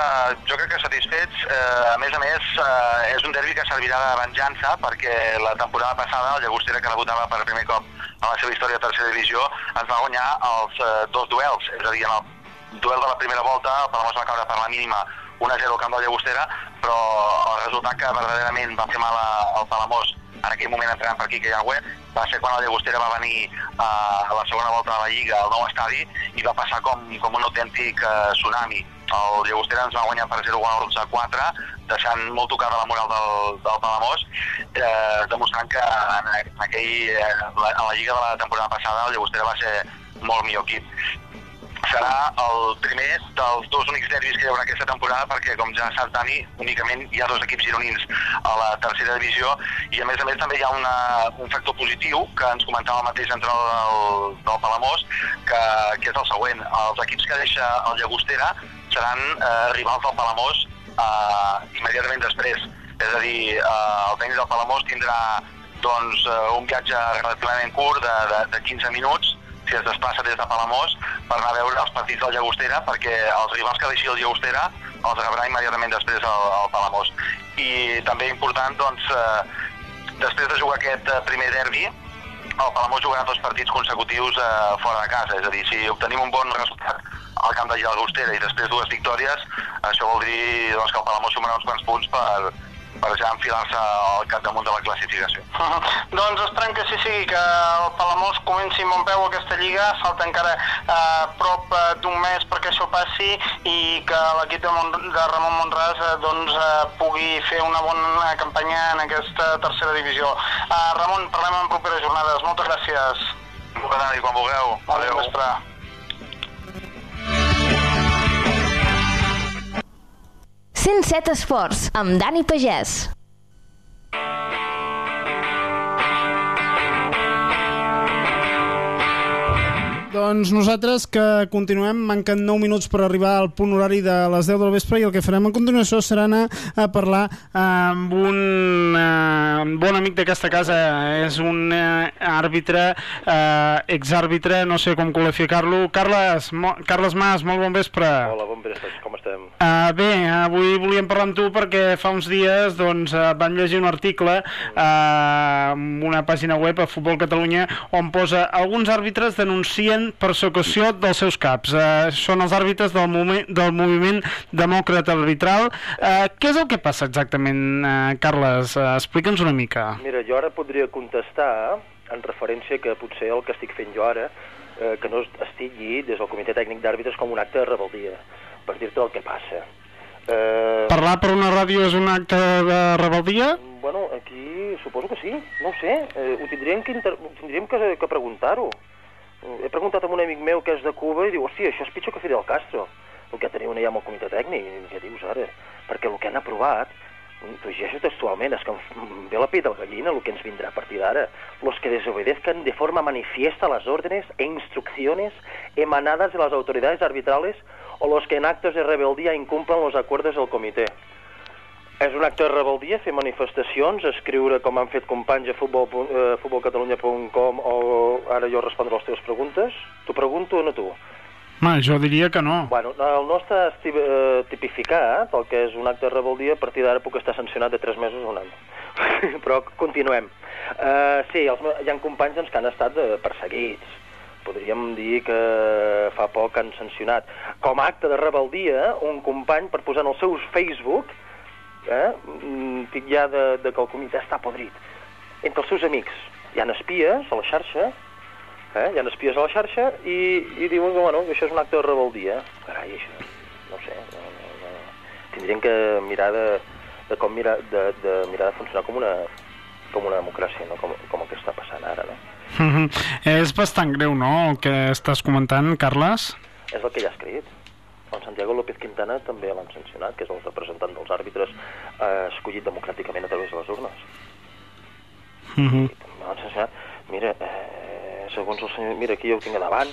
jo crec que satisfets, eh, a més a més, eh, és un derbi que servirà de venjança perquè la temporada passada el Llagostera que debutava per primer cop a la seva història a tercera divisió ens va guanyar els eh, dos duels, és a dir, en el duel de la primera volta el Palamós va caure per la mínima 1-0 al camp del Llagostera, però el resultat que verdaderament va fer mal al Palamós en aquell moment entrenant per Quique Yagüe, va ser quan el Llagostera va venir eh, a la segona volta de la Lliga al nou estadi i va passar com, com un autèntic eh, tsunami. El Llagostera ens va guanyar per 0 gols a 4, deixant molt tocada la moral del, del Palamós, eh, demostrant que en, aquell, eh, la, en la Lliga de la temporada passada el Llagostera va ser molt millor equip serà el primer dels dos únics derbis que hi haurà aquesta temporada perquè, com ja saps, Dani, únicament hi ha dos equips gironins a la tercera divisió i, a més a més, també hi ha una, un factor positiu que ens comentava el mateix entrenador del, del Palamós, que, que és el següent. Els equips que deixa el Llagostera seran eh, rivals del Palamós eh, immediatament després. És a dir, eh, el tècnic del Palamós tindrà doncs, eh, un viatge relativament curt de, de, de 15 minuts si es desplaça des de Palamós per anar a veure els partits del Llagostera perquè els rivals que deixi el Llagostera els rebrà immediatament després al, al Palamós. I també important, doncs, eh, després de jugar aquest eh, primer derbi, el Palamós jugarà dos partits consecutius eh, fora de casa, és a dir, si obtenim un bon resultat al camp de Llagostera i després dues victòries, això vol dir doncs, que el Palamós sumarà uns quants punts per, per ja enfilar-se al capdamunt de la classificació. Uh -huh. Doncs esperem que sí sigui, que el Palamós comenci amb un peu aquesta lliga, falta encara eh, prop eh, d'un mes perquè això passi i que l'equip de, de Ramon Montràs eh, doncs, eh, pugui fer una bona campanya en aquesta tercera divisió. Eh, Ramon, parlem en properes jornades. Moltes gràcies. Bona nit, quan vulgueu. Adéu. Adéu. 107 Esports, amb Dani Pagès. Doncs nosaltres que continuem, manquen 9 minuts per arribar al punt horari de les 10 del vespre i el que farem a continuació serà anar a parlar amb un eh, bon amic d'aquesta casa, és un eh, àrbitre, eh, exàrbitre, no sé com qualificar-lo. Carles, mo Carles Mas, molt bon vespre. Hola, bon vespre, com estem? Uh, bé, avui volíem parlar amb tu perquè fa uns dies doncs, uh, vam llegir un article uh, en una pàgina web a Futbol Catalunya on posa alguns àrbitres denuncien persecució dels seus caps. Uh, són els àrbitres del, moment, del moviment demòcrata arbitral. Uh, què és el que passa exactament, uh, Carles? Uh, Explica'ns una mica. Mira, jo ara podria contestar en referència que potser el que estic fent jo ara eh, que no estigui des del comitè tècnic d'àrbitres com un acte de rebeldia per dir-te el que passa. Eh, Parlar per una ràdio és un acte de rebeldia? Bueno, aquí suposo que sí, no ho sé. Eh, ho tindríem que, inter... tindríem que, que preguntar-ho. He preguntat a un amic meu que és de Cuba i diu, hòstia, això és pitjor que Fidel Castro. El que teniu ja amb el comitè tècnic, què dius ara? Perquè el que han aprovat, t'ho llegeixo textualment, és que em ve la pell de gallina el que ens vindrà a partir d'ara. Los que desobedezcan de forma manifiesta las órdenes e instrucciones emanadas de las autoridades arbitrales o los que en actos de rebeldía incumplan los acuerdos del comité. És un acte de rebeldia fer manifestacions, escriure com han fet companys a futbol, eh, futbolcatalunya.com o ara jo respondré les teves preguntes? T'ho pregunto o no tu? Home, jo diria que no. Bueno, el nostre és tip- eh, tipificat, el que és un acte de rebeldia, a partir d'ara puc estar sancionat de 3 mesos a un any. Però continuem. Uh, sí, els, hi ha companys doncs, que han estat eh, perseguits. Podríem dir que fa poc han sancionat. Com a acte de rebeldia, un company per posar en el seu Facebook, eh, mm, titllar de, de que el comitè està podrit. Entre els seus amics hi ha espies a la xarxa, eh? hi ha espies a la xarxa i, i diuen que, bueno, que això és un acte de rebeldia. Carai, això, no sé, no, no, no. tindrien que mirar de, de com mirar de, de mirar de funcionar com una, com una democràcia, no? com, com el que està passant ara, no? Mhm. És bastant greu, no?, el que estàs comentant, Carles? És el que ja ha escrit. El Santiago López Quintana també l'han sancionat, que és el representant dels àrbitres eh, escollit democràticament a través de les urnes. Mhm. L'han sancionat. Mira, eh, segons el senyor... Mira, aquí jo ho tinc davant.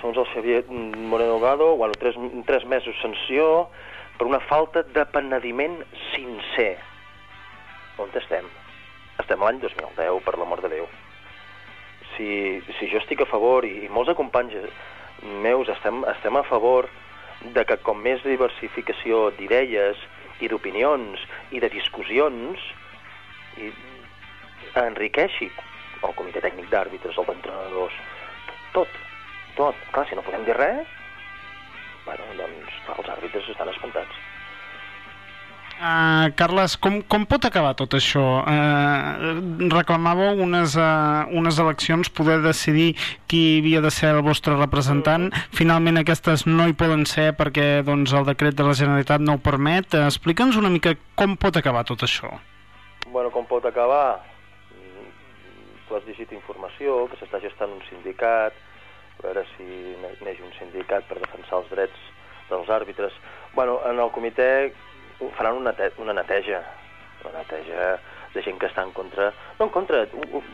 Segons el Xavier Moreno Gado, bueno, tres, tres mesos sanció per una falta de penediment sincer. On estem? Estem l'any 2010, per l'amor de Déu. Si, si jo estic a favor, i, i molts de companys meus estem, estem a favor de que com més diversificació d'idees i d'opinions i de discussions i enriqueixi el comitè tècnic d'àrbitres, el d'entrenadors, tot, tot. Clar, si no podem dir res, bueno, doncs els àrbitres estan espantats. Uh, Carles, com, com pot acabar tot això? Uh, reclamàveu unes, uh, unes eleccions, poder decidir qui havia de ser el vostre representant. Finalment aquestes no hi poden ser perquè doncs, el decret de la Generalitat no ho permet. Uh, Explica'ns una mica com pot acabar tot això. Bueno, com pot acabar? Mm, Tu has llegit informació, que s'està gestant un sindicat, a veure si ne- neix un sindicat per defensar els drets dels àrbitres. Bueno, en el comitè faran una, una neteja, una neteja de gent que està en contra... No en contra,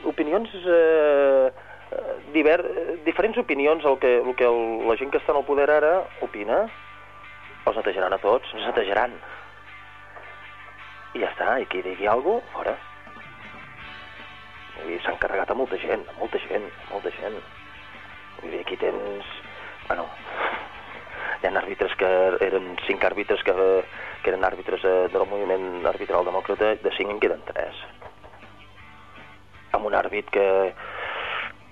opinions... Eh, eh, diver, diferents opinions, el que, el que el, la gent que està en el poder ara opina, els netejaran a tots, ens netejaran. I ja està, i qui digui alguna cosa, fora. I s'han carregat a molta gent, a molta gent, a molta gent. Vull dir, aquí tens... Bueno, hi ha àrbitres que eren cinc àrbitres que, que eren àrbitres eh, del moviment arbitral demòcrata, de cinc en queden tres. Amb un àrbit que,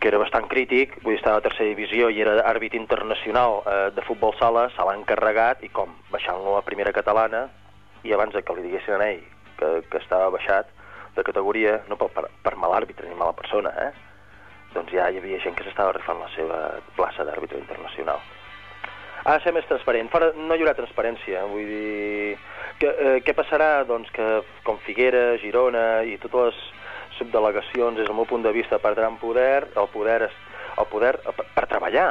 que era bastant crític, vull dir, estava a tercera divisió i era àrbit internacional eh, de futbol sala, se l'han carregat i com? Baixant-lo a primera catalana i abans que li diguessin a ell que, que estava baixat de categoria, no per, per, per mal àrbitre ni mala persona, eh? doncs ja hi havia gent que s'estava rifant la seva plaça d'àrbitre internacional. Ha de ser més transparent. Fora, no hi haurà transparència. Vull dir... Que, eh, què passarà? Doncs que com Figueres, Girona i totes les subdelegacions, des del meu punt de vista, perdran poder, el poder, és, el poder per, per treballar.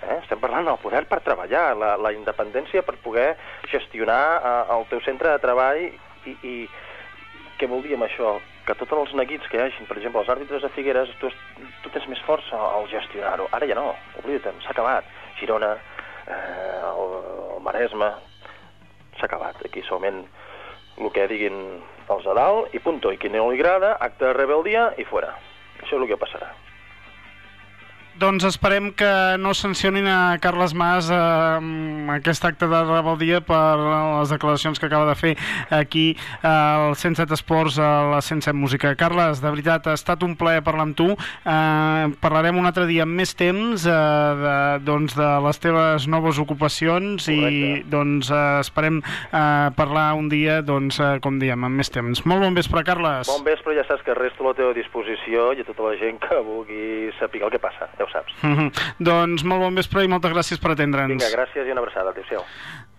Eh? Estem parlant del poder per treballar, la, la independència per poder gestionar eh, el teu centre de treball i, i què vol dir amb això? Que tots els neguits que hi hagin, per exemple, els àrbitres de Figueres, tu, tu tens més força al gestionar-ho. Ara ja no, oblida-te'n, s'ha acabat. Girona, eh, el, el Maresme, s'ha acabat. Aquí solament el que diguin els de dalt i punto. I qui no li agrada, acte de rebeldia i fora. Això és el que passarà. Doncs esperem que no sancionin a Carles Mas eh, aquest acte de rebeldia per les declaracions que acaba de fer aquí al 107 Esports a la 107 Música. Carles, de veritat, ha estat un plaer parlar amb tu. Eh, parlarem un altre dia amb més temps eh, de, doncs, de les teves noves ocupacions i doncs, eh, esperem eh, parlar un dia, doncs, eh, com diem, amb més temps. Molt bon vespre, Carles. Bon vespre, ja saps que resto a la teva disposició i a tota la gent que vulgui saber el que passa, ja ho saps. Mhm. doncs molt bon vespre i moltes gràcies per atendre'ns. Vinga, gràcies i una abraçada. Adéu-siau.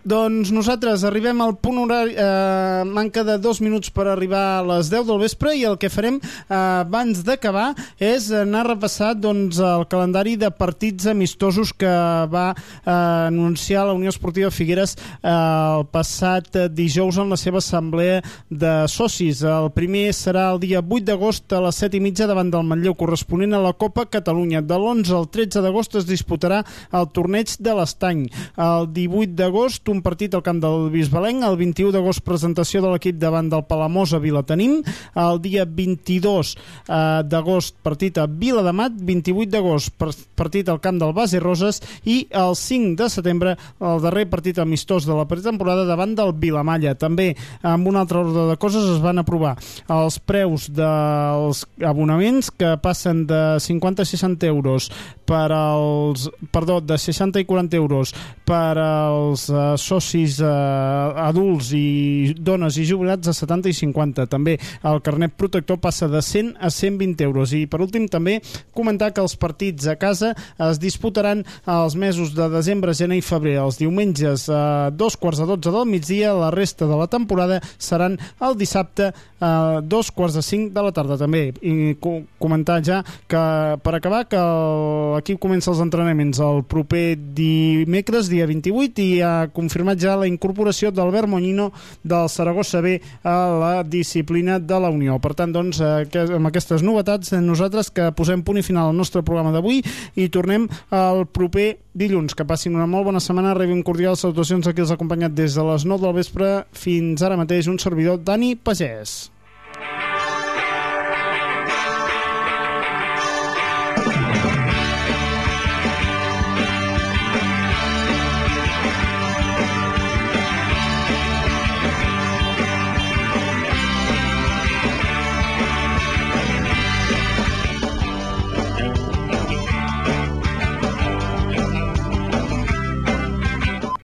Doncs nosaltres arribem al punt horari, eh, manca de dos minuts per arribar a les 10 del vespre i el que farem eh, abans d'acabar és anar a repassar doncs, el calendari de partits amistosos que va eh, anunciar la Unió Esportiva Figueres eh, el passat dijous en la seva assemblea de socis. El primer serà el dia 8 d'agost a les 7 i mitja davant del Manlleu corresponent a la Copa Catalunya. De l'11 al 13 d'agost es disputarà el torneig de l'Estany. El 18 d'agost un partit al camp del Bisbalenc, el 21 d'agost presentació de l'equip davant del Palamós a Vilatenim, el dia 22 eh, d'agost partit a Vila de Mat, 28 d'agost partit al camp del Base Roses. I el 5 de setembre el darrer partit amistós de la pretemporada davant del Vilamalla. També amb un altre ordre de coses es van aprovar els preus dels abonaments que passen de 50 a 60 euros per als, perdó, de 60 i 40 euros per als eh, socis eh, adults i dones i jubilats a 70 i 50. També el carnet protector passa de 100 a 120 euros. I per últim també comentar que els partits a casa es disputaran els mesos de desembre, gener i febrer. Els diumenges a dos quarts de 12 del migdia, la resta de la temporada seran el dissabte a dos quarts de 5 de la tarda també. I co comentar ja que per acabar que l'equip comença els entrenaments el proper dimecres, dia 28, i ha confirmat ja la incorporació d'Albert Moñino del Saragossa B a la disciplina de la Unió. Per tant, doncs, amb aquestes novetats, nosaltres que posem punt i final al nostre programa d'avui i tornem al proper dilluns. Que passin una molt bona setmana, rebin cordials salutacions a qui els ha acompanyat des de les 9 del vespre fins ara mateix un servidor, Dani Pagès.